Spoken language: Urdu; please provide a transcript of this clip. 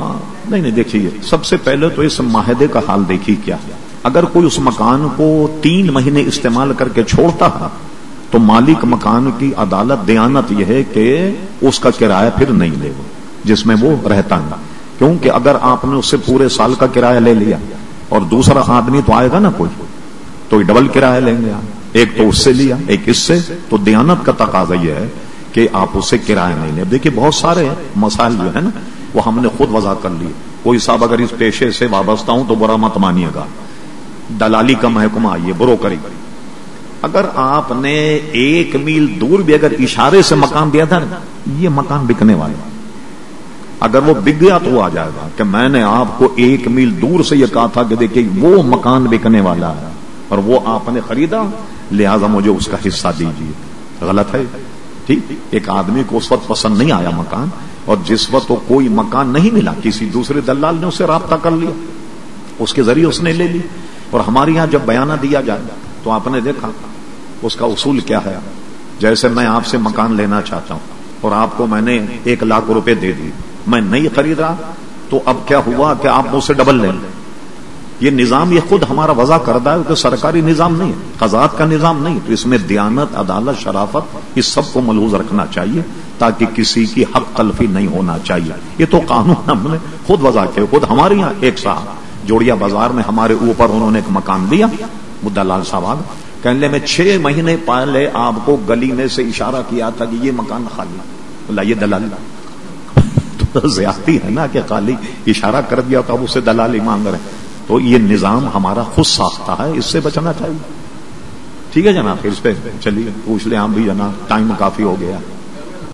ہاں نہیں نہیں، دیکھیے سب سے پہلے تو اس معاہدے کا حال دیکھیے کیا۔ اگر کوئی اس مکان کو تین مہینے استعمال کر کے چھوڑتا ہے، تو مالک مکان کی عدالت دیانت یہ ہے کہ اس کا کرایہ پھر نہیں لے جس میں وہ رہتا ہے۔ کیونکہ اگر آپ نے اس سے پورے سال کا کرایہ لے لیا اور دوسرا آدمی تو آئے گا نا کوئی، تو ڈبل کرایہ لیں گے۔ ایک تو اس سے لیا، ایک اس سے۔ تو دیانت کا تقاضا یہ ہے کہ آپ اس سے کرایہ نہیں لیں۔ دیکھیے بہت سارے مسائل جو ہے نا، وہ ہم نے خود وضاح کر لیے کوئی صاحب اگر اس پیشے سے وابستہ ہوں تو برا مت مانیے گا۔ دلالی کا محکمہ آئیے، برو کری۔ اگر آپ نے ایک میل دور بھی اگر اشارے سے مکان دیا تھا نا، یہ مکان بکنے والا اگر وہ بک گیا تو وہ آ جائے گا کہ میں نے آپ کو ایک میل دور سے یہ کہا تھا کہ دیکھیے وہ مکان بکنے والا ہے اور وہ آپ نے خریدا، لہذا مجھے اس کا حصہ دیجیے غلط ہے۔ ٹھیک ایک آدمی کو اس وقت پسند نہیں آیا مکان اور جس وقت وہ کوئی مکان نہیں ملا، کسی دوسرے دلال نے اسے رابطہ کر لیا۔ اس کے ذریعے اس نے لے لی۔ اور ہمارے یہاں جب بیانہ دیا جائے تو آپ نے دیکھا اس کا اصول کیا ہے۔ جیسے میں آپ سے مکان لینا چاہتا ہوں اور آپ کو میں نے ایک لاکھ روپے دے دی میں نہیں خرید رہا تو اب کیا ہوا کہ آپ مجھ سے ڈبل لیں؟ یہ نظام یہ خود ہمارا وضع کردہ ہے کہ سرکاری نظام نہیں ہے۔ قزاد کا نظام نہیں تو اس میں دیانت، عدالت، شرافت اس سب کو ملحوظ رکھنا چاہیے تاکہ کسی کی حق تلفی نہیں ہونا چاہیے۔ یہ تو قانون ہم نے خود وضع کیا خود ہمارے یہاں ایک صاحب، جوڑیا بازار میں ہمارے اوپر انہوں نے ایک مکان دیا، مدعا لال صاحب۔ کہنے میں چھ مہینے پہلے آپ کو گلی میں سے اشارہ کیا تھا کہ یہ مکان خالی بولا یہ دلال زیادتی ہے نا کہ خالی اشارہ کر دیا تو اب اسے دلالی مانگ رہے تو یہ نظام ہمارا خود ساختہ ہے، اس سے بچنا چاہیے۔ ٹھیک ہے جناب، پھر اس پہ چلیے، پوچھ لیں آپ بھی جناب، ٹائم کافی ہو گیا۔